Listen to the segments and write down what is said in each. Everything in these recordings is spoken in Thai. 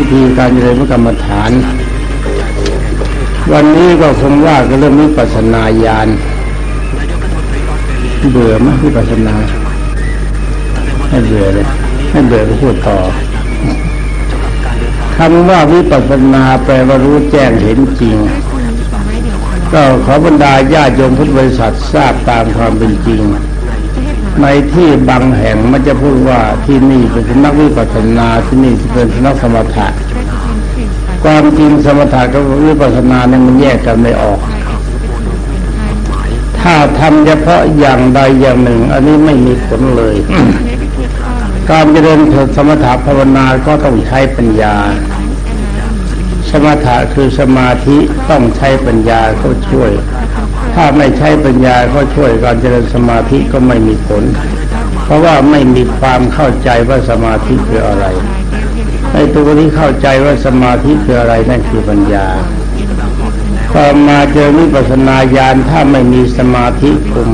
วิธีการเจริญพระกรรมฐาน วันนี้ก็คงว่ากันเรื่องวิปัสสนาญาณเบื่อไหมวิปัสสนาไม่เบื่อเลยไม่เบื่อก็พูดต่อคำว่าวิปัสสนาแปลว่ารู้แจ้งเห็นจริง ก็ขอบรรดาญาติโยมพุทธบริษัททราบตามความเป็นจริง ในที่บางแห่งมันจะพูดว่าที่นี่เป็นสำนักวิปัสสนาที่นี่เป็นสำนักสมถะความจริงสมถะกับวิปัสสนาเนี่ยมันแยกกันไม่ออก ถ้าทำเฉพาะอย่างใดอย่างหนึ่ง อันนี้ไม่มีผลเลย การเจริญสมถะภาวนาก็ต้องใช้ปัญญา สมถะคือสมาธิต้องใช้ปัญญาเข้าช่วย ถ้าไม่ใช้ปัญญาก็ช่วยการเจริญสมาธิก็ไม่มีผล เพราะว่าไม่มีความเข้าใจว่าสมาธิคืออะไรในตัวที่เข้าใจว่าสมาธิคืออะไรนั่นคือปัญญาพอมาเจอวิปัสสนาญาณถ้าไม่มีสมาธิคุม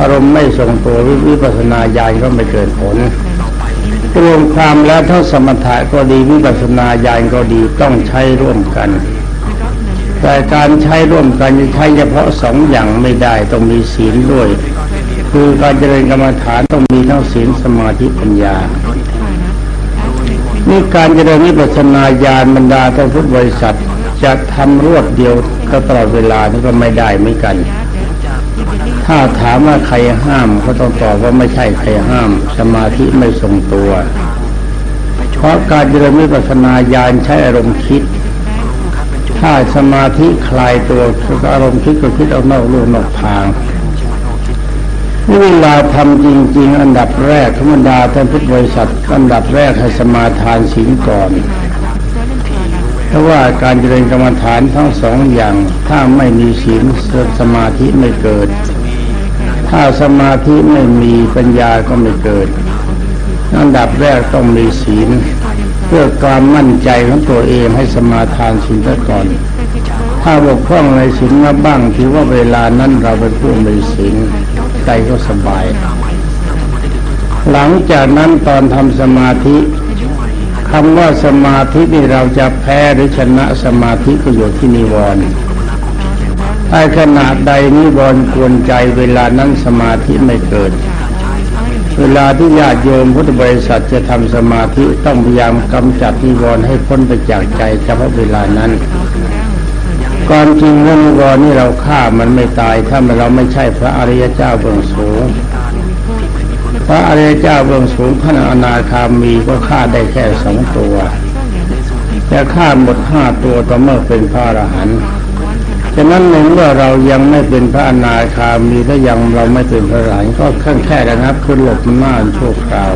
อารมณ์ไม่ทรงตัววิปัสสนาญาณก็ไม่เกิดผลรวมความแล้วทั้งสมถะก็ดีวิปัสนาญาณก็ดีต้องใช้ร่วมกัน แต่การใช้ร่วมกันจะใช้เฉพาะสองอย่างไม่ได้ต้องมีศีลด้วย คือการเจริญกรรมฐานต้องมีทั้งศีลสมาธิปัญญานี่การเจริญวิปัสสนาญาณบรรดาท่านพุทธบริษัทจะทำรวดเดียวก็ตลอดเวลานี่ก็ไม่ได้เหมือนกัน ถ้าถามว่าใครห้ามก็ต้องตอบว่าไม่ใช่ใครห้าม สมาธิไม่ทรงตัว เพราะการเจริญวิปัสสนาญาณใช้อารมณ์คิด ถ้าสมาธิคลายตัวอารมณ์คิดก็คิดเอานอกลูนอกทางนี่เวลาทำจริง ๆ อันดับแรกธรรมดาท่านพุทธบริษัทอันดับแรกให้สมาทานศีลก่อนเพราะว่าการเจริญกรรมฐานทั้งสองอย่าง ถ้าไม่มีศีลสมาธิไม่เกิด ถ้าสมาธิไม่มีปัญญาก็ไม่เกิด อันดับแรกต้องมีศีล เพื่อความมั่นใจของตัวเองให้สมาทานศีลก่อน ถ้าบกพร่องในศีลมาบ้างถือว่าเวลานั้นเราเป็นผู้มีศีลใจก็สบาย หลังจากนั้นตอนทำสมาธิคำว่าสมาธินี่เราจะแพ้หรือชนะสมาธิก็อยู่ที่นิวรณ์ถ้าขนาดใดนิวรณ์กวนใจเวลานั้นสมาธิไม่เกิด เวลาที่ญาติโยมพุทธบริษัทจะทำสมาธิต้องพยายามกำจัดนิวรณ์ให้พ้นไปจากใจเฉพาะเวลานั้นก่อนจริงเรื่องนิวรณ์นี่เราฆ่ามันไม่ตายถ้าเราไม่ใช่พระอริยเจ้าเบื้องสูงพระอริยเจ้าเบื้องสูงพระอนาคามีก็ฆ่าได้แค่สองตัวจะฆ่าหมดห้าตัวต่อเมื่อเป็นพระอรหันต์ ฉะนั้นในเมื่อเรายังไม่เป็นพระอนาคามีและยังเราไม่เป็นพระอรหันก็แค่แค่ระงับคือหลบมันหน้าชั่วคราว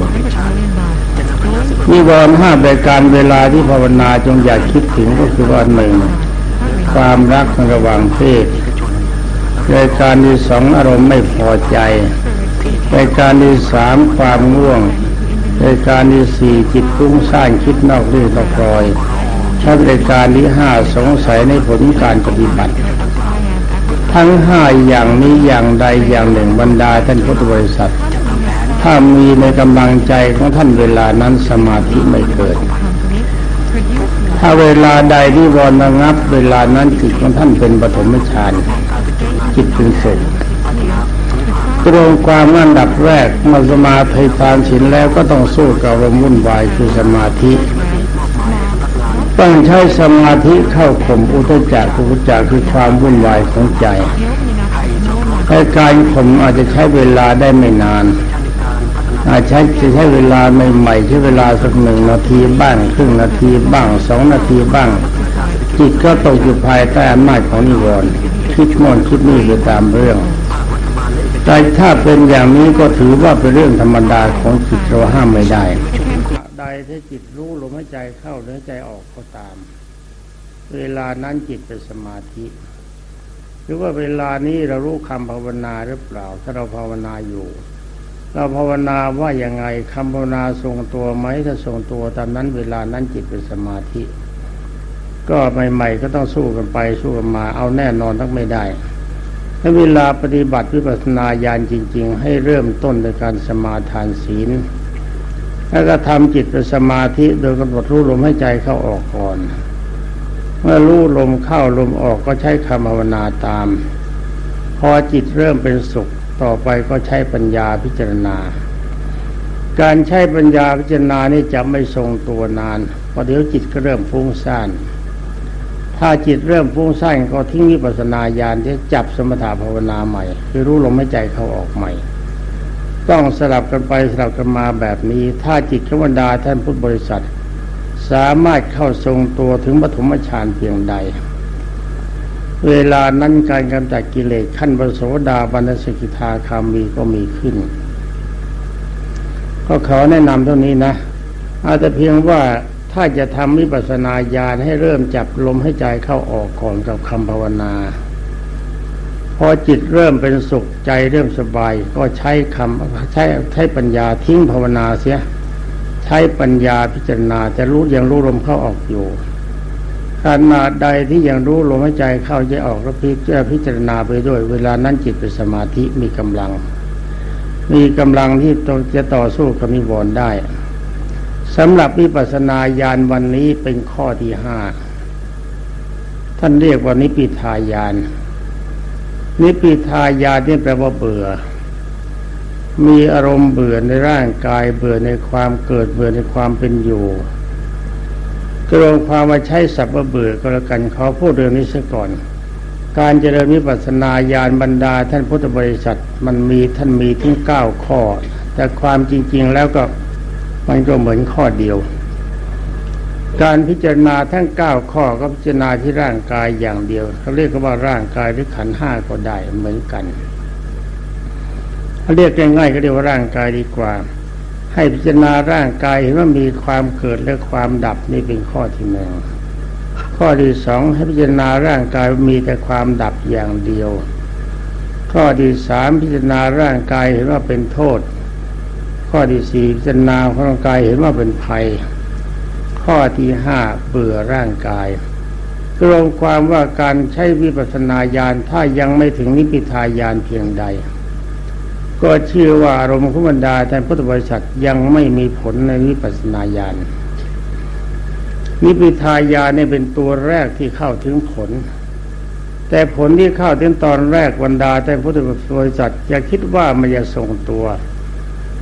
นิวรณ์ห้าในการเวลาที่ภาวนาจงอย่าคิดถึงก็คือว่าหนึ่งความรักระหว่างเพศรายการที่สองอารมณ์ไม่พอใจรายการที่สามความง่วงรายการที่สี่จิตฟุ้งซ่านคิดนอกเรื่องตะกรอย ชัดรายการที่ห้าสงสัยในผลการปฏิบัติ ทั้งห้าอย่างนี้อย่างใดอย่างหนึ่งบรรดาท่านพุทธบริษัท ถ้ามีในกำลังใจของท่านเวลานั้นสมาธิไม่เกิด ถ้าเวลาใดที่วรระงับ เวลานั้นจิตของท่านเป็นปฐมฌานจิตเป็นสุขตรงความอันดับแรกมาสมาธิทานศีลแล้วก็ต้องสู้กับลมวุ่นวายคือสมาธิ ต้องใช้สมาธิเข้าข่มอุตจักอุตจักคือความวุ่นวายของใจแต่การข่มอาจจะใช้เวลาได้ไม่นาน อาจใช้จะใช้เวลาใหม่ๆใช้เวลาสักหนึ่งนาทีบ้างครึ่งนาทีบ้างสองนาทีบ้าง จิตก็ตกอยู่ภายใต้อำนาจของนิวรณ์คิดโน่นคิดนี่ไปตามเรื่องแต่ถ้าเป็นอย่างนี้ก็ถือว่าเป็นเรื่องธรรมดาของจิตเราห้ามไม่ได้ ใดที่จิตรู้ลมหายใจเข้าหรือใจออกก็ตาม เวลานั้นจิตเป็นสมาธิหรือว่าเวลานี้เรารู้คำภาวนาหรือเปล่า ถ้าเราภาวนาอยู่ เราภาวนาว่าอย่างไงคำภาวนาทรงตัวไหมถ้าทรงตัวตามนั้นเวลานั้นจิตเป็นสมาธิ ก็ใหม่ๆก็ต้องสู้กันไปสู้กันมา เอาแน่นอนทั้งไม่ได้ถ้าเวลาปฏิบัติวิปัสสนาญาณจริง ๆ ให้เริ่มต้นในการสมาทานศีล แล้วก็ทำจิตเป็นสมาธิโดยกำหนดรู้ลมให้ใจเข้าออกก่อน เมื่อรู้ลมเข้าลมออกก็ใช้คำภาวนาตาม พอจิตเริ่มเป็นสุขต่อไปก็ใช้ปัญญาพิจารณา การใช้ปัญญาพิจารณานี่จะไม่ทรงตัวนานพอเดี๋ยวจิตก็เริ่มฟุ้งซ่านถ้าจิตเริ่มฟุ้งซ่านก็ทิ้งวิปัสสนาญาณที่จับสมถะภาวนาใหม่ คือรู้ลมหายใจเข้าออกใหม่ ต้องสลับกันไปสลับกันมาแบบนี้ ถ้าจิตขวดาท่านพุทธบริษัท สามารถเข้าทรงตัวถึงปฐมฌานเพียงใด เวลานั้นการกำจัดกิเลสขั้นปโสดาบันสกิทาคามีก็มีขึ้น ก็ขอแนะนำเท่านี้นะ อาจจะเพียงว่าถ้าจะทำวิปัสสนาญาณให้เริ่มจับลมให้ใจเข้าออกก่อนกับคำภาวนา พอจิตเริ่มเป็นสุขใจเริ่มสบาย ก็ใช้คำใช้ใช้ปัญญาทิ้งภาวนาเสีย ใช้ปัญญาพิจารณาจะรู้ยังรู้ลมเข้าออกอยู่ขนาดใดที่ยังรู้ลมหายใจเข้าใจออกแล้วพิจารพิจารณาไปด้วย เวลานั้นจิตเป็นสมาธิมีกำลัง มีกำลังที่จะต่อสู้กับนิวรณ์ได้สำหรับวิปัสสนาญาณวันนี้เป็นข้อที่ห้าท่านเรียกว่านิพิทายาน นิพิทายานนี่แปลว่าเบื่อ มีอารมณ์เบื่อในร่างกายเบื่อในความเกิดเบื่อในความเป็นอยู่กรวมความมาใช้สัพเบื่อก็แล้วกันเขาพูดเรื่องนี้ซะก่อน การเจริญวิปัสสนาญาณบรรดา ท่านพุทธบริษัทมันมีท่านมีถึงเก้าข้อ แต่ความจริง ๆ แล้วก็มันก็เหมือนข้อเดียว การพิจารณาทั้งเก้าข้อก็พิจารณาที่ร่างกายอย่างเดียวเขาเรียกว่าร่างกายหรือขันห้าก็ได้เหมือนกันเขาเรียกง่ายๆก็เรียกว่าร่างกายดีกว่า ให้พิจารณาร่างกายเห็นว่ามีความเกิดและความดับนี่เป็นข้อที่หนึ่งข้อที่สองให้พิจารณาร่างกายมีแต่ความดับอย่างเดียว ข้อที่สามพิจารณาร่างกายเห็นว่าเป็นโทษ ข้อที่สี่พิจารณาร่างกายเห็นว่าเป็นภัย ข้อที่ห้าเบื่อร่างกายรวมความว่าการใช้วิปัสสนาญาณถ้ายังไม่ถึงนิพพิทายานเพียงใด ก็เชื่อว่าอารมณ์ขุบรรดาท่านพุทธบริษัทยังไม่มีผลในวิปัสสนาญาณนิพพิทายานเนี่ยเป็นตัวแรกที่เข้าถึงผล แต่ผลที่เข้าถึงตอนแรกบรรดาแต่พุทธบริษัทอย่าคิดว่ามันจะส่งตัว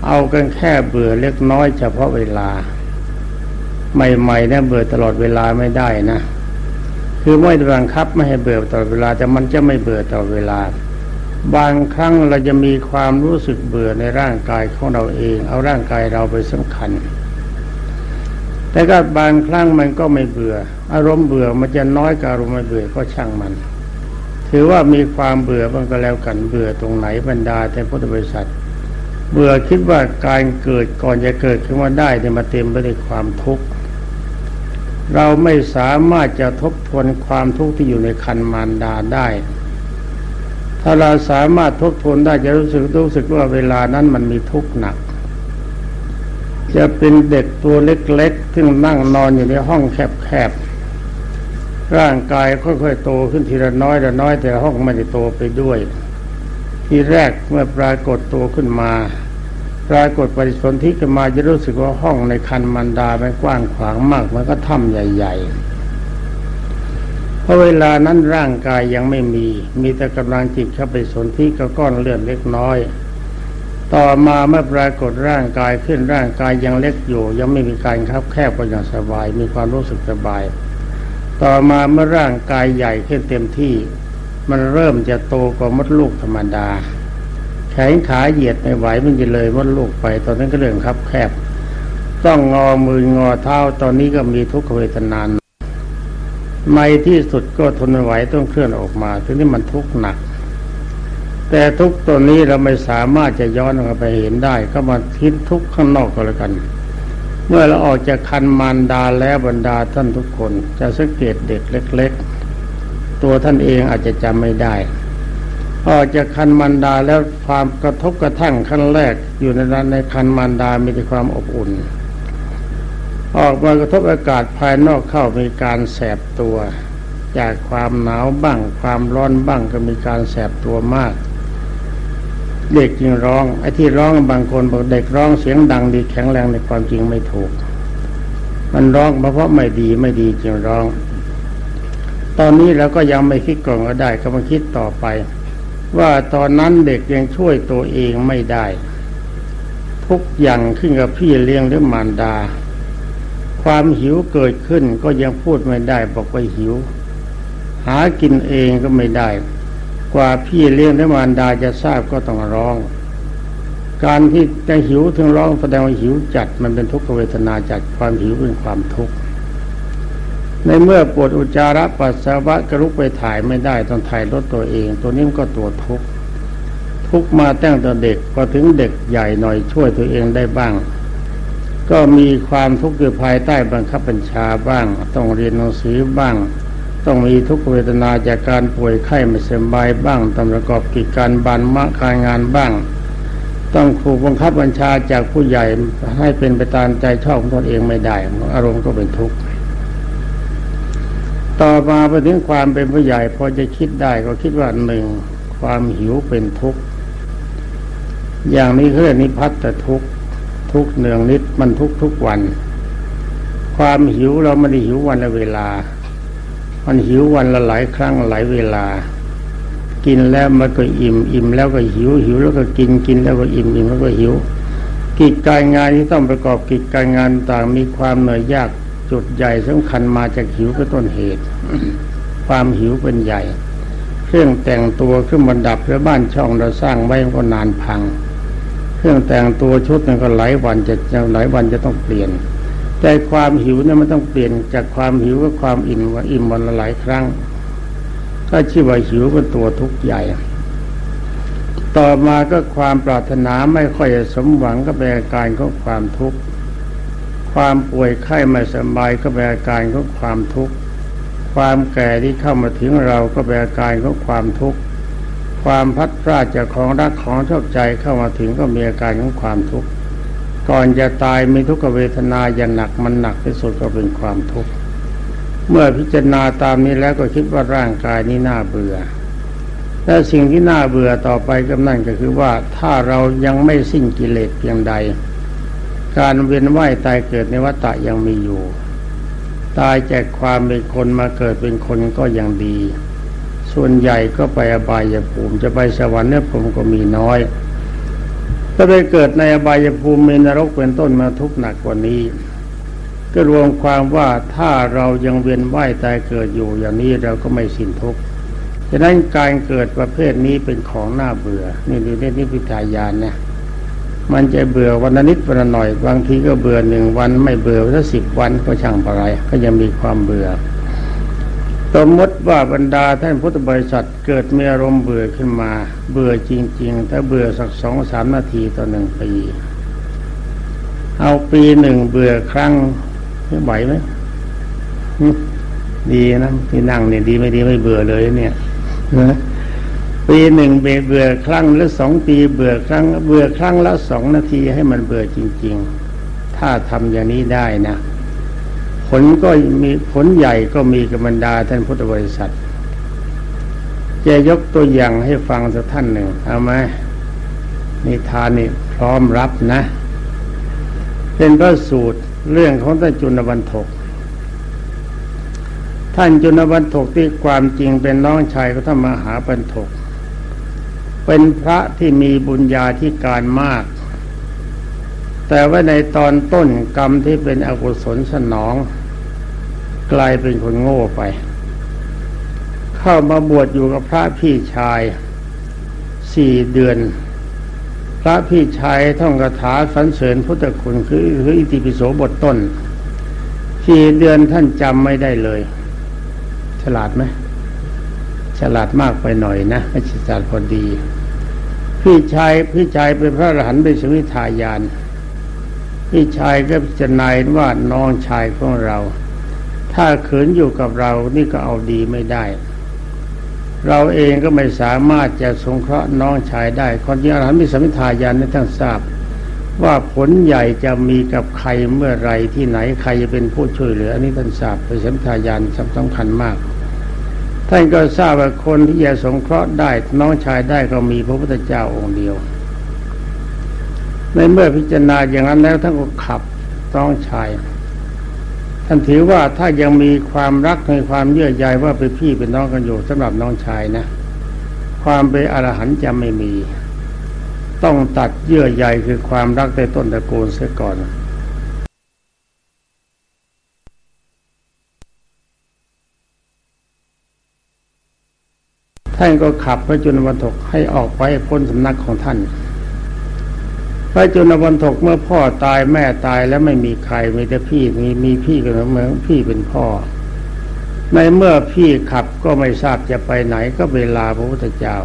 เอากันแค่เบื่อเล็กน้อยเฉพาะเวลา ใหม่ๆนี่ยเบื่อตลอดเวลาไม่ได้นะ คือไม่บังคับไม่ให้เบื่อตลอดเวลาแต่มันจะไม่เบื่อตลอดเวลา บางครั้งเราจะมีความรู้สึกเบื่อในร่างกายของเราเอง เอาร่างกายเราไปสำคัญ แต่ก็บางครั้งมันก็ไม่เบื่อ อารมณ์เบื่อมันจะน้อยกว่าอารมณ์ไม่เบื่อก็ช่างมัน ถือว่ามีความเบื่อมันก็แล้วกันเบื่อตรงไหนบรรดาแต่พุทธบริษัทเบื่อคิดว่าการเกิดก่อนจะเกิดขึ้นมาได้เนี่ยมาเต็มไปด้วยความทุกข์ เราไม่สามารถจะทบทวนความทุกข์ที่อยู่ในคันมารดาได้ ถ้าเราสามารถทบทวนได้จะรู้สึกรู้สึกว่าเวลานั้นมันมีทุกข์หนัก จะเป็นเด็กตัวเล็กๆที่นั่งนอนอยู่ในห้องแคบๆ ร่างกายค่อยๆโตขึ้นทีละน้อยละน้อยแต่ห้องไม่ได้โตไปด้วย ที่แรกเมื่อปรากฏตัวขึ้นมา ปรากฏปฏิสนธิขึ้นมาจะรู้สึกว่าห้องในคันมันดามันกว้างขวางมากมันก็ถ้ำใหญ่ๆ เพราะเวลานั้นร่างกายยังไม่มี มีแต่กำลังจิตเข้าไปสนธิกับก้อนเลือดเล็กน้อย ต่อมาเมื่อปรากฏร่างกายขึ้นร่างกายยังเล็กอยู่ ยังไม่มีการคับแคบก็อย่างสบาย มีความรู้สึกสบาย ต่อมาเมื่อร่างกายใหญ่ขึ้นเต็มที่ มันเริ่มจะโตกว่ามดลูกธรรมดา ขนขาเหยียดไม่ไหวมันจะเลยมดลูกไปตอนนั้นก็เรื่องครับแคบ ต้องงอมืองอเท้าตอนนี้ก็มีทุกขเวทนานในที่สุดก็ทนไม่ไหวต้องเคลื่อนออกมาทีนี้มันทุกข์หนัก แต่ทุกตัวนี้เราไม่สามารถจะย้อนไปเห็นได้ ก็มาคิดทุกขข้างนอกก็แล้วกัน เมื่อเราออกจากคันมารดาแล้วบรรดาท่านทุกคน จะสังเกตเด็กเล็ก ๆ ตัวท่านเองอาจจะจำไม่ได้ ออกจากคันมันดาแล้วความกระทบกระทั่งขั้นแรกอยู่ในนั้นในคันมันดามีแต่ความอบอุ่น ออกมากระทบอากาศภายนอกเข้ามีการแสบตัว จากความหนาวบ้าง ความร้อนบ้างก็มีการแสบตัวมาก เด็กจึงร้องไอ้ที่ร้องบางคนบอกเด็กร้องเสียงดังดีแข็งแรงในความจริงไม่ถูก มันร้องเพราะไม่ดีไม่ดีจึงร้อง ตอนนี้เราก็ยังไม่คิดก่อนก็ได้ก็มาคิดต่อไป ว่าตอนนั้นเด็กยังช่วยตัวเองไม่ได้ ทุกอย่างขึ้นกับพี่เลี้ยงหรือมารดา ความหิวเกิดขึ้นก็ยังพูดไม่ได้บอกว่าหิว หากินเองก็ไม่ได้ กว่าพี่เลี้ยงและมารดาจะทราบก็ต้องร้อง การที่จะหิวถึงร้องแสดงว่าหิวจัดมันเป็นทุกขเวทนาจัดความหิวเป็นความทุกข์ ในเมื่อปวดอุจจาระปัสสาวะกระลุกไปถ่ายไม่ได้ต้องถ่ายรถตัวเอง ตัวนี้มันก็ตัวทุกข์ทุกมาตั้งแต่เด็กพอถึงเด็กใหญ่หน่อยช่วยตัวเองได้บ้าง ก็มีความทุกข์อยู่ภายใต้บังคับบัญชาบ้าง ต้องเรียนหนังสือบ้าง ต้องมีทุกเวทนาจากการป่วยไข้ไม่สบายบ้างต้องประกอบกิจการบานมะการงานบ้าง ต้องถูกบังคับบัญชาจากผู้ใหญ่ให้เป็นไปตามใจชอบของตนเองไม่ได้อารมณ์ก็เป็นทุกข์ ต่อมาไปถึงความเป็นผู้ใหญ่พอจะคิดได้ก็คิดว่าหนึ่งความหิวเป็นทุกข์ อย่างนี้เรียกนิพัตทุกข์ทุกเนืองนิดมันทุกทุกวัน ความหิวเราไม่ได้หิววันละเวลา มันหิววันละหลายครั้งหลายเวลา กินแล้วมันก็อิ่มอิ่มแล้วก็หิวหิวแล้วก็กินกินแล้วก็อิ่มอิ่มแล้วก็หิวกิจการงานที่ต้องประกอบกิจการงานต่างมีความเหนื่อยยาก จุดใหญ่สำคัญมาจากหิวเป็นต้นเหตุ ความหิวเป็นใหญ่ เครื่องแต่งตัวเครื่องบรรดับและบ้านช่องเราสร้างไว้ก็นานพัง เครื่องแต่งตัวชุดนั้นก็หลายวันจะหลายวันจะต้องเปลี่ยนแต่ความหิวเนี่ยมันต้องเปลี่ยนจากความหิวก็ความอิ่มว่าอิ่มวันละหลายครั้ง ก็ชื่อว่าหิวเป็นตัวทุกข์ใหญ่ ต่อมาก็ความปรารถนาไม่ค่อยสมหวังก็เป็นอาการของความทุกข์ ความป่วยไข้ไม่สบายก็เป็นอาการของความทุกข์ ความแก่ที่เข้ามาถึงเราก็เป็นอาการของความทุกข์ ความพัดพลาดจากของรักของชอบใจเข้ามาถึงก็มีอาการของความทุกข์ ก่อนจะตายมีทุกขเวทนาอย่างหนักมันหนักที่สุดก็เป็นความทุกข์ เมื่อพิจารณาตามนี้แล้วก็คิดว่าร่างกายนี้น่าเบื่อและสิ่งที่น่าเบื่อต่อไปก็นั่นก็คือว่าถ้าเรายังไม่สิ้นกิเลสเพียงใด การเวียนว่ายตายเกิดในวัฏฏะยังมีอยู่ ตายจากความเป็นคนมาเกิดเป็นคนก็ยังดี ส่วนใหญ่ก็ไปอบายภูมิจะไปสวรรค์เนี่ยผมก็มีน้อยถ้าไปเกิดในอบายภูมินรกเป็นต้นมาทุกหนักกว่านี้ ก็รวมความว่าถ้าเรายังเวียนว่ายตายเกิดอยู่อย่างนี้เราก็ไม่สิ้นทุกข์ฉะนั้นการเกิดประเภทนี้เป็นของน่าเบื่อ นี่ดูนี่นี่พิทายานเนี่ย มันจะเบื่อวันนิดวันหน่อย บางทีก็เบื่อหนึ่งวันไม่เบื่อถ้าสิบวันก็ช่างอะไร ก็ยังมีความเบื่อสมมติว่าบรรดาท่านพุทธบริษัทเกิดมีอารมณ์เบื่อขึ้นมา เบื่อจริง ๆ ถ้าเบื่อสักสองสามนาทีต่อหนึ่งปี เอาปีหนึ่งเบื่อครั้งไหวไหมดีนะที่นั่งเนี่ยดีไม่ดีไม่เบื่อเลยเนี่ยนะ ปีหนึ่งเบื่อครั้งหรือสองปีเบื่อครั้ง เบื่อครั้งละสองนาทีให้มันเบื่อจริง ๆ ถ้าทำอย่างนี้ได้นะ ผลก็มีผลใหญ่ก็มีกับบรรดาท่านพุทธบริษัทจะยกตัวอย่างให้ฟังสักท่านหนึ่งเอาไหมนิทานนี่พร้อมรับนะ เป็นพระสูตรเรื่องของท่านจุลบรรทก ท่านจุลบรรทกที่ความจริงเป็นน้องชายของท่านมหาบรรทก เป็นพระที่มีบุญญาธิการมาก แต่ว่าในตอนต้นกรรมที่เป็นอกุศลสนอง กลายเป็นคนโง่ไป เข้ามาบวชอยู่กับพระพี่ชายสี่เดือน พระพี่ชายท่องคาถาสรรเสริญพุทธคุณคือคืออิติปิโสบทต้นสี่เดือนท่านจำไม่ได้เลย ฉลาดไหมฉลาดมากไปหน่อยนะ ไม่ฉลาดพอดี พี่ชายพี่ชายเป็นพระอรหันต์เป็นสวิทายาน พี่ชายก็จะนายว่าน้องชายของเรา ถ้าขืนอยู่กับเรานี่ก็เอาดีไม่ได้ เราเองก็ไม่สามารถจะสงเคราะห์น้องชายได้คนที่อรหันต์มีสมิทายานในท่านทราบ ว่าผลใหญ่จะมีกับใครเมื่อไรที่ไหนใครจะเป็นผู้ช่วยเหลืออันนี้ท่านทราบเป็นสมิทายานสำคัญมาก ท่านก็ทราบว่าคนที่จะสงเคราะห์ได้น้องชายได้ก็มีพระพุทธเจ้าองค์เดียว ในเมื่อพิจารณาอย่างนั้นแล้วท่านก็ขับต้องชาย ท่านถือว่าถ้ายังมีความรักในความเยื่อใยว่าเป็นพี่เป็นน้องกันอยู่สำหรับน้องชายนะ ความเป็นอรหันต์จะไม่มี ต้องตัดเยื่อใยคือความรักในต้นตระกูลเสียก่อน ท่านก็ขับพระจุลวันทกให้ออกไปพ้นสำนักของท่าน พระจุลวันทกเมื่อพ่อตายแม่ตายแล้วไม่มีใครมีแต่พี่มีมีพี่กันเหมือนพี่เป็นพ่อ ในเมื่อพี่ขับก็ไม่ทราบจะไปไหนก็เวลาพระพุทธเจ้า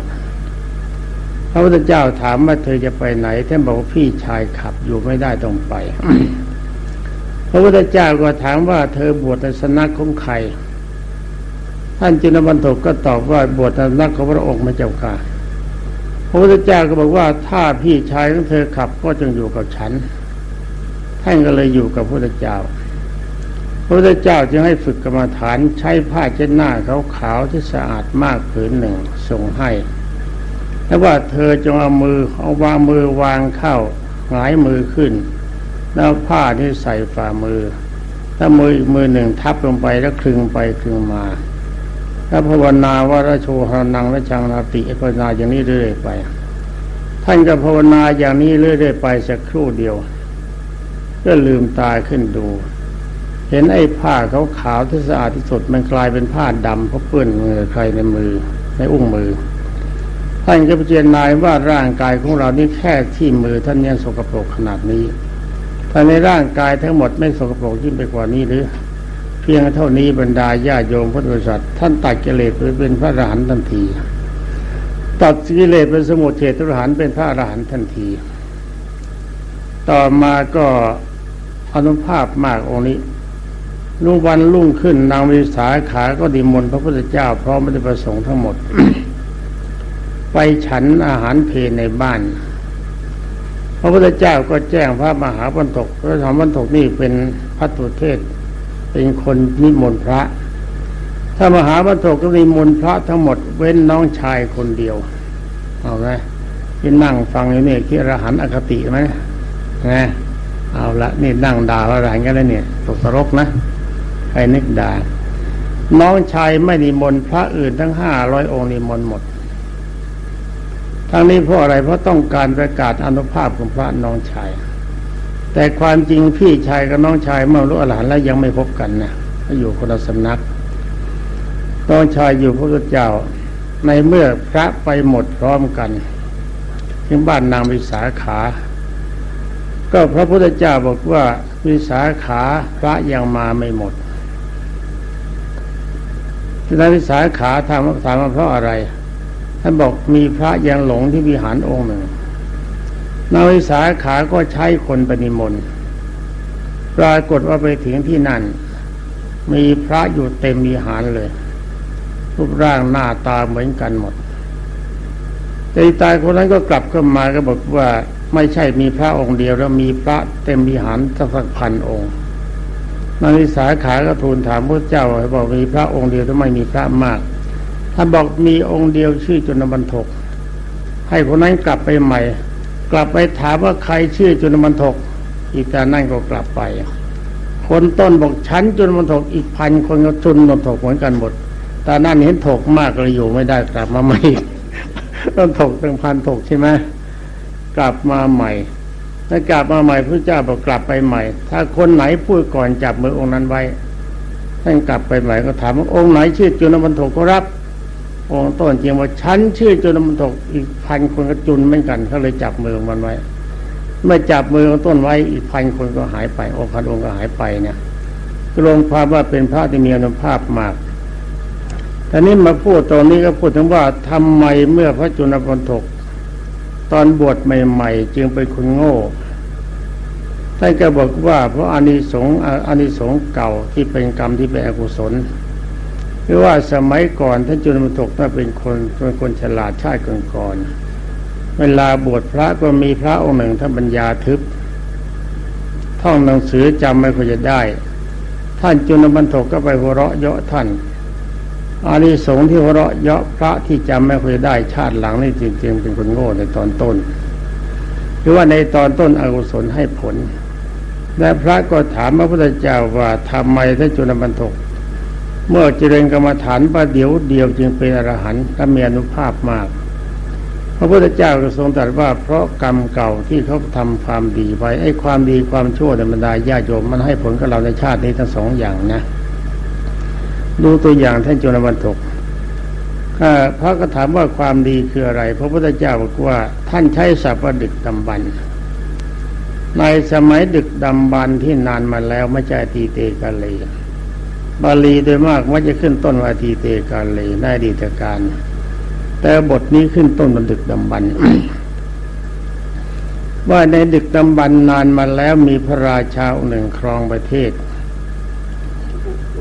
พระพุทธเจ้าถามว่าเธอจะไปไหนท่านบอกพี่ชายขับอยู่ไม่ได้ต้องไป พระพุทธเจ้าก็ถามว่าเธอบวชในสำนักของใคร ท่านจินบันทกก็ตอบว่าบวชนักของพระองค์มาเจ้าค่ะพระพุทธเจ้าก็บอกว่าถ้าพี่ชายของเธอขับก็จงอยู่กับฉัน ท่านก็เลยอยู่กับพระพุทธเจ้า พระพุทธเจ้าจึงให้ฝึกกรรมฐานใช้ผ้าเช็ดหน้าขาวๆที่สะอาดมากผืนหนึ่งส่งให้แล้วว่าเธอจงเอามือเอาวางมือวางเข้าหงายมือขึ้น แล้วผ้าที่ใส่ฝ่ามือถ้ามือมือหนึ่งทับลงไปแล้วคลึงไปคลึงมา ถ้าภาวนาว่าระโชหนังและชังนาติภาวนาอย่างนี้เรื่อยไป ท่านก็ภาวนาอย่างนี้เรื่อยๆไปสักครู่เดียว ก็ลืมตาขึ้นดู เห็นไอ้ผ้าเขาขาวที่สะอาดที่สุดมันกลายเป็นผ้าดำเพราะเปื้อนมือใครในมือในอุ้งมือท่านก็พิจารณาว่าร่างกายของเรานี่แค่ที่มือท่านยังสกปรกขนาดนี้แต่ในร่างกายทั้งหมดไม่สกปรกยิ่งไปกว่านี้หรือ เพียงเท่านี้บรรดาญาโยมพุทธบริษัทท่านตัดกิเลสไปเป็นพระอรหันต์ทันที ตัดกิเลสเป็นสมุทเฉทอรหันต์เป็นพระอรหันต์ทันที ต่อมาก็อนุภาพมากองค์นี้ลุงวันรุ่งขึ้นนางวิสาขาก็ดิมนพระพุทธเจ้าพร้อมไม่ได้ประสงค์ทั้งหมด ไปฉันอาหารเพลในบ้าน พระพุทธเจ้าก็แจ้งพระมหาบรรทกพระธรรมบรรทกนี่เป็นพัตุเทศ เป็นคนนิมนต์พระ ถ้ามหาบรรทกก็นิมนต์พระทั้งหมดเว้นน้องชายคนเดียวเอาไหมที่นั่งฟังอยู่นี่คิดระหันอคติไหมนะเอาละนี่นั่งด่าว่าอะไรกันแล้วเนี่ยตกตรกนะใครนึกด่าน้องชายไม่นิมนต์พระอื่นทั้งห้าร้อยองค์นิมนต์หมด ทั้งนี้เพราะอะไรเพราะต้องการประกาศอนุภาพของพระน้องชาย แต่ความจริงพี่ชายกับน้องชายเมื่อรู้อรหันต์แล้วยังไม่พบกันนะเขาอยู่คนละสำนักน้องชายอยู่พระพุทธเจ้า ในเมื่อพระไปหมดพร้อมกันที่บ้านนางวิสาขา ก็พระพุทธเจ้าบอกว่าวิสาขาพระยังมาไม่หมดที่นายวิสาขาถามว่าถามว่าเพราะอะไรท่านบอกมีพระยังหลงที่วิหารองค์หนึ่ง นาวิสาขาก็ใช้คนปณิมนต์ปรากฏว่าไปถึงที่นั่น มีพระอยู่เต็มมีหารเลยรูปร่างหน้าตาเหมือนกันหมดแต่ตายคนนั้นก็กลับเข้ามาก็บอกว่าไม่ใช่มีพระองค์เดียวแล้วมีพระเต็มวิหารสักพันองค์นางวิสาขาก็ทูลถามพระเจ้าบอกมีพระองค์เดียวทำไมมีพระมากท่านบอกมีองค์เดียวชื่อจุนบรรทก ให้คนนั้นกลับไปใหม่ กลับไปถามว่าใครชื่อจุนมันทกอีกแต่นั่นก็กลับไป คนต้นบอกฉันจุนมันทกอีกพันคนก็จุนมันทกเหมือนกันหมดต่นั่นเห็นถกมากเลยอยู่ไม่ได้กลับมาใหม่ต้องถกตั้งพันถกใช่ไหมกลับมาใหม่ถ้ากลับมาใหม่พระเจ้าบอกกลับไปใหม่ ถ้าคนไหนพูดก่อนจับมือองค์นั้นไว้ท่านกลับไปใหม่ก็ถามว่าองค์ไหนชื่อจุนมันทกก็รับ องค์ต้นจริงว่าฉันชื่อจุลมันตกอีกพันคนก็จุนเหมือนกันเขาเลยจับมือมันไว้เมื่อจับมือของต้นไว้อีกพันคนก็หายไปองค์พันองค์ก็หายไปเนี่ยรวมความว่าเป็นพระที่มีอนุภาพมากทีนี้มาพูดตรงนี้ก็พูดถึงว่าทำไมเมื่อพระจุลปนทกตอนบวชใหม่ ๆ จึงเป็นคนโง่ท่านก็บอกว่าเพราะอานิสงส์อานิสงส์เก่าที่เป็นกรรมที่เป็นอกุศล คือว่าสมัยก่อนท่านจุลมุตกน่าเป็นคนเป็นคนฉลาดชาติก่อนๆเวลาบวชพระก็มีพระองค์หนึ่งท่านปัญญาทึบท่องหนังสือจำไม่ค่อยจะได้ ท่านจุลบรรทกก็ไปหัวเราะเยาะท่าน อานิสงส์ที่หัวเราะเยาะพระที่จำไม่ค่อยได้ชาติหลังนี่จริงๆเป็นคนโง่ในตอนต้น หรือว่าในตอนต้นอกุศลให้ผล และพระก็ถามพระพุทธเจ้าว่าทำไมท่านจุลบรรทก เมื่อเจริญกรรมฐานประเดี๋ยวเดียวจึงเป็นอรหันต์และมีอนุภาพมาก พระพุทธเจ้าก็ทรงตรัสว่าเพราะกรรมเก่าที่เขาทำความดีไว้ไอ้ความดีความชั่วในบรรดาญาโยมมันให้ผลกับเราในชาตินี้ทั้งสองอย่างนะ ดูตัวอย่างท่านจุลบรรทกพระก็ถามว่าความดีคืออะไร พระพุทธเจ้าบอกว่าท่านใช้สัพพดึกดำบรรในสมัยดึกดำบรรที่นานมาแล้วไม่ใช่ตีเตกาเลย บาลีโดยมากว่าจะขึ้นต้นว่าตีเตกาเลในดีตการ แต่บทนี้ขึ้นต้นมันดึกดำบรรว่าในดึกดำบรรนานมาแล้วมีพระราชาหนึ่งครองประเทศ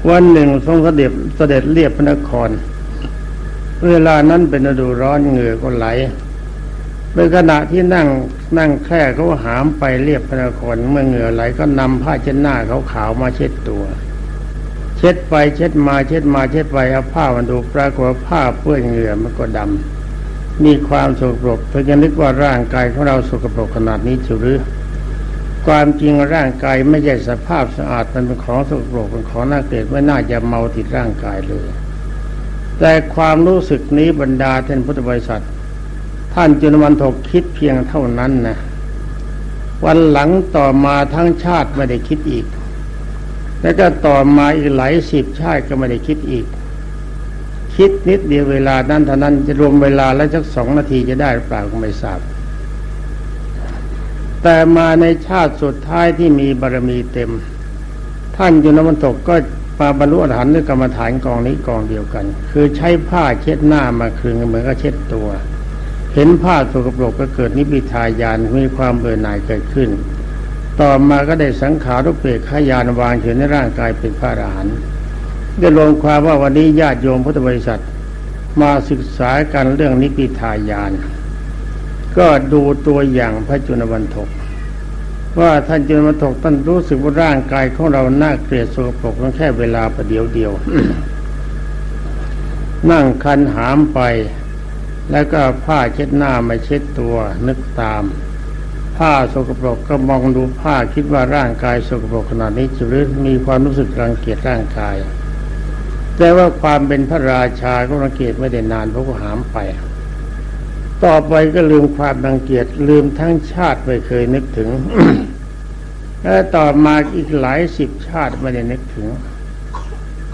วันหนึ่งทรงเสด็จเสด็จเรียบพระนคร เวลานั้นเป็นฤดูร้อนเหงื่อก็ไหลในขณะที่นั่งนั่งแค่เขาหามไปเรียบพระนครเมื่อเหงื่อไหลก็นำผ้าเช็ดหน้าขาขาวมาเช็ดตัว เช็ดไปเช็ดมาเช็ดมาเช็ดไปเอาผ้ามันดูปรากฏผ้าเปื้อนเหงื่อมันก็ดำมีความสกปรกเธอจะนึกว่าร่างกายของเราสกปรกขนาดนี้จุหรือ ความจริงร่างกายไม่ใช่สภาพสะอาดมันเป็นของสกปรกเป็นของน่าเกลียดไม่น่าจะเมาติดร่างกายเลย แต่ความรู้สึกนี้บรรดาท่านพุทธบริษัท ท่านจุลวันถกคิดเพียงเท่านั้นนะวันหลังต่อมาทั้งชาติไม่ได้คิดอีก แล้วก็ต่อมาอีกหลายสิบชาติก็ไม่ได้คิดอีก คิดนิดเดียวเวลานั้นเท่านั้นจะรวมเวลาแล้วสักสองนาทีจะได้หรือเปล่าก็ไม่ทราบ แต่มาในชาติสุดท้ายที่มีบารมีเต็ม ท่านจุลวันถกก็มาบรรลุอรหันต์ด้วยกรรมฐานกองนี้กองเดียวกัน คือใช้ผ้าเช็ดหน้ามาคืนเหมือนกับเช็ดตัว เห็นผ้าสกปรกก็เกิดนิพพิทายานมีความเบื่อหน่ายเกิดขึ้น ต่อมาก็ได้สังขารุเปกขายานวางเฉยในร่างกายเป็นพระอรหันต์ได้ลงความว่าวันนี้ญาติโยมพุทธบริษัทมาศึกษากันเรื่องนิพิทายาน ก็ดูตัวอย่างพระจุลวันทกว่าท่านจุลมาถกท่านรู้สึกว่าร่างกายของเราน่าเกลียดโสโครกแค่เวลาประเดียวเดียว นั่งคันหามไป แล้วก็ผ้าเช็ดหน้ามาเช็ดตัวนึกตาม ผ้าโสกปรกก็มองดูผ้าคิดว่าร่างกายโสกปรกขนาดนี้จะหรือมีความรู้สึกรังเกียจร่างกาย แต่ว่าความเป็นพระราชาก็รังเกียจไม่ได้นานเพราะก็หามไป ต่อไปก็ลืมความรังเกียจลืมทั้งชาติไม่เคยนึกถึงและต่อมาอีกหลายสิบชาติไม่ได้นึกถึง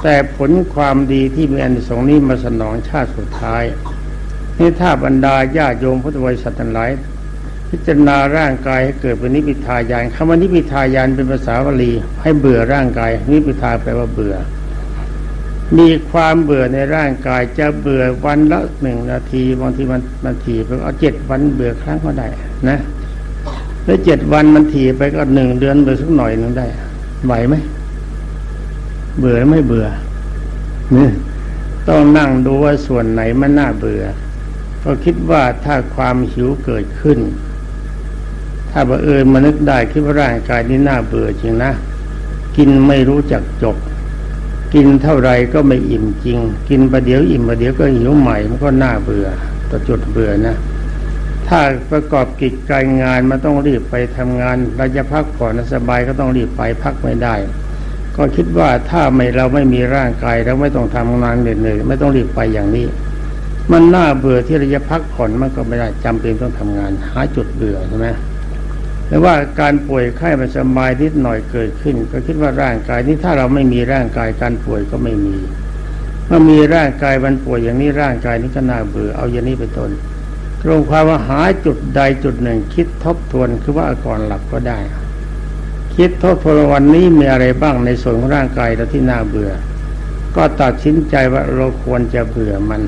แต่ผลความดีที่มีอันสงนี้มาสนองชาติสุดท้ายนี่ถ้าบรรดาญาโยมพุทธบริษัททั้งหลาย พิจารณาร่างกายให้เกิดเป็นนิพิทายานคำว่านิพิทายานเป็นภาษาบาลี ให้เบื่อร่างกาย นิพิทาแปลว่าเบื่อ มีความเบื่อในร่างกายจะเบื่อวันละหนึ่งนาทีบางทีมันมันาทีไปเอาเจ็ดวันเบื่อครั้งก็ได้นะแล้วเจ็ดวันมันถี่ไปก็หนึ่งเดือนไปสักหน่อยหนึ่งได้ไหวไหมเบื่อไม่เบื่อเนี่ยต้องนั่งดูว่าส่วนไหนมันน่าเบื่อ ก็คิดว่าถ้าความหิวเกิดขึ้น ถ้าบังเอิญมานึกได้คิดว่าร่างกายนี้น่าเบื่อจริงนะ กินไม่รู้จักจบ กินเท่าไรก็ไม่อิ่มจริง กินประเดี๋ยวอิ่มประเดี๋ยวก็หิวใหม่มันก็น่าเบื่อต่อจุดเบื่อนะ ถ้าประกอบกิจการงานมันต้องรีบไปทำงานเราจะพักผ่อนสบายก็ต้องรีบไปพักไม่ได้ ก็คิดว่าถ้าไม่เราไม่มีร่างกายเราไม่ต้องทำงานเหนื่อยๆไม่ต้องรีบไปอย่างนี้มันน่าเบื่อที่เราจะพักผ่อนมันก็ไม่ได้จำเป็นต้องทำงาน หาจุดเบื่อใช่ไหม หรือว่าการป่วยไข้ไม่สบายนิดหน่อยเกิดขึ้น ก็คิดว่าร่างกายนี้ถ้าเราไม่มีร่างกายการป่วยก็ไม่มีเมื่อมีร่างกายมันป่วยอย่างนี้ร่างกายนี้ก็น่าเบื่อเอาอย่างนี้ไปต้นรวมความว่าหาจุดใดจุดหนึ่ง คิดทบทวนคือว่าก่อนหลับก็ได้ คิดทบทวนวันนี้มีอะไรบ้างในส่วนของร่างกายเราที่น่าเบื่อ ก็ตัดสินใจว่าเราควรจะเบื่อมัน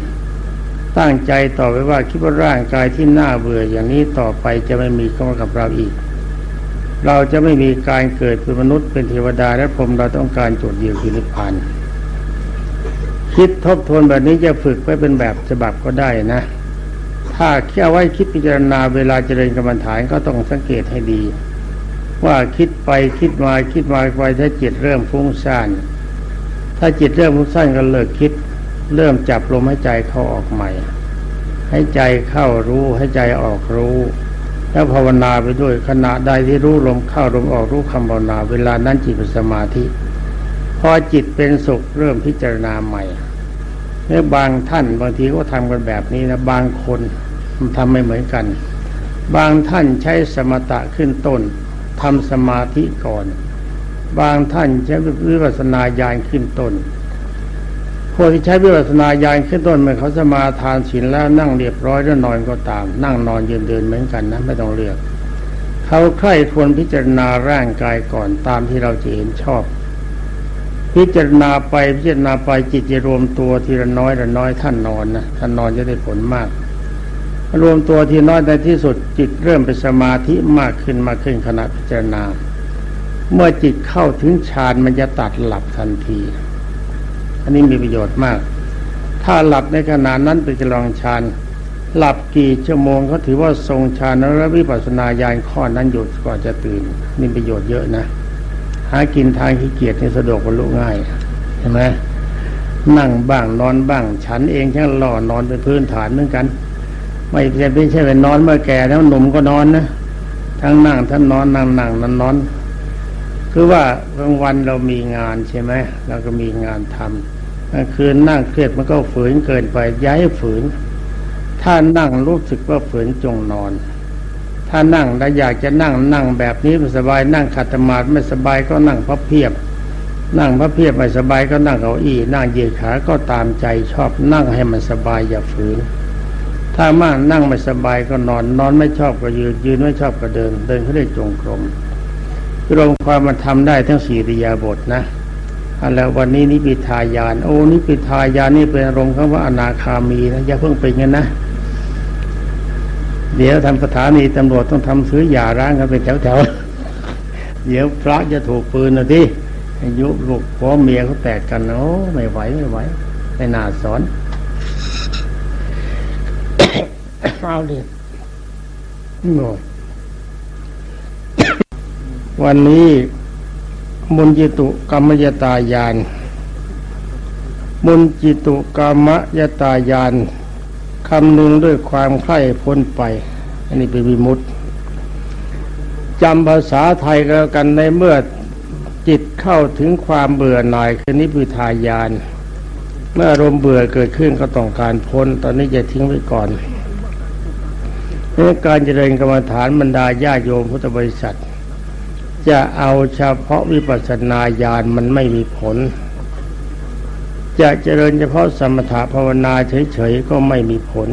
ตั้งใจต่อไปว่าคิดว่าร่างกายที่น่าเบื่ออย่างนี้ต่อไปจะไม่มีเข้ามากับเราอีก เราจะไม่มีการเกิดเป็นมนุษย์เป็นเทวดาและพรหมเราต้องการจุดเดียวคือนิพพานคิดทบทวนแบบนี้จะฝึกไว้เป็นแบบฉบับก็ได้นะ ถ้าแค่ไว้คิดพิจารณาเวลาเจริญกรรมฐานก็ต้องสังเกตให้ดี ว่าคิดไปคิดมาคิดมาไปถ้าจิตเริ่มฟุ้งซ่านถ้าจิตเริ่มฟุ้งซ่านก็เลิกคิด เริ่มจับลมหายใจเข้าออกใหม่ให้ใจเข้ารู้ให้ใจออกรู้ แล้วภาวนาไปด้วยขณะใดที่รู้ลมเข้าลมออกรู้คำภาวนา เวลานั้นจิตเป็นสมาธิ พอจิตเป็นสุขเริ่มพิจารณาใหม่เนี่ยบางท่านบางทีก็ทำกันแบบนี้นะบางคนมันทำไม่เหมือนกัน บางท่านใช้สมถะขึ้นต้นทำสมาธิก่อน บางท่านใช้วิปัสสนาญาณขึ้นต้น พวกที่ใช้วิปัสสนาญาณขึ้นต้นเมื่อเขาสมาทานศีลแล้วนั่งเรียบร้อยแล้วนอนก็ตาม นั่งนอนยืนเดินเหมือนกันนะไม่ต้องเลือก เขาใคร่ควรพิจารณาร่างกายก่อนตามที่เราจะเห็นชอบ พิจารณาไปพิจารณาไปจิตจะรวมตัวทีละน้อยละน้อยท่านนอนนะท่านนอนจะได้ผลมาก รวมตัวทีน้อยในที่สุดจิตเริ่มเป็นสมาธิมากขึ้นมากขึ้นขณะพิจารณา เมื่อจิตเข้าถึงฌานมันจะตัดหลับทันที อันนี้มีประโยชน์มาก ถ้าหลับในขณะนั้นเป็นกำลังฌานหลับกี่ชั่วโมงเขาถือว่าทรงฌานแล้ววิปัสสนาญาณข้อนั้นหยุดก่อนจะตื่นนี่ประโยชน์เยอะนะ หากินทางขี้เกียจนี่สะดวกบรรลุง่ายใช่ไหมนั่งบ้างนอนบ้าง ฉันเองช่หล่อนอนเป็นพื้นฐานเหมือนกัน ไม่ใช่ไม่ใช่เป็นนอนเมื่อแก่แล้วหนุ่มก็นอนนะทั้งนั่งทั้งนอนนั่งนั่งนั่นนอน คือว่ากลางวันเรามีงานใช่ไหมเราก็มีงานทำกลา คืนนั่งเครียดมันก็ฝืนเกินไปย้ายฝืน ถ้านั่งรู้สึกว่าฝืนจงนอน ถ้านั่งแล้วอยากจะนั่งนั่งแบบนี้ไม่สบายนั่งขัดสมาธิไม่สบายก็นั่งพับเพียบ นั่งพับเพียบไม่สบายก็นั่งเก้าอี้นั่งเหยียดขาก็ตามใจชอบนั่งให้มันสบายอย่าฝืน ถ้ามากนั่งไม่สบายก็นอนนอนไม่ชอบก็ยืนยืนไม่ชอบก็เดิน เดินเขาเรียกจงกรมรวมความมันทำได้ทั้งสี่ริยาบทนะ อันแล้ววันนี้นิพิทายาน โอ้นิพิทายานนี่เป็นอารมณ์คำว่าอนาคามีนะอย่าเพิ่งเป็นกันนะ เดี๋ยวทำสถานีตำรวจต้องทำซื้อหย่าร้างกันเป็นแถวๆ เดี๋ยวพระจะถูกปืนนะที่อายุลูกพ่อเมียเขาแตกกันโอ้ไม่ไหวไม่ไหวไม่น่าสอนเอาดิโน่วันนี้ มุนจิตุกรรมยตายาน มุนจิตุกรรมยตายานคำหนึ่งด้วยความใคร่พ้นไป อันนี้เป็นวิมุตติจำภาษาไทยแล้วกันในเมื่อจิตเข้าถึงความเบื่อหน่ายคือนิพพิทายาน เมื่ออารมณ์เบื่อเกิดขึ้นก็ต้องการพ้น ตอนนี้จะทิ้งไว้ก่อนในการเจริญกรรมฐานบรรดาญาโยมพุทธบริษัท จะเอาเฉพาะวิปัสสนาญาณมันไม่มีผล จะเจริญเฉพาะสมถะภาวนาเฉยๆก็ไม่มีผล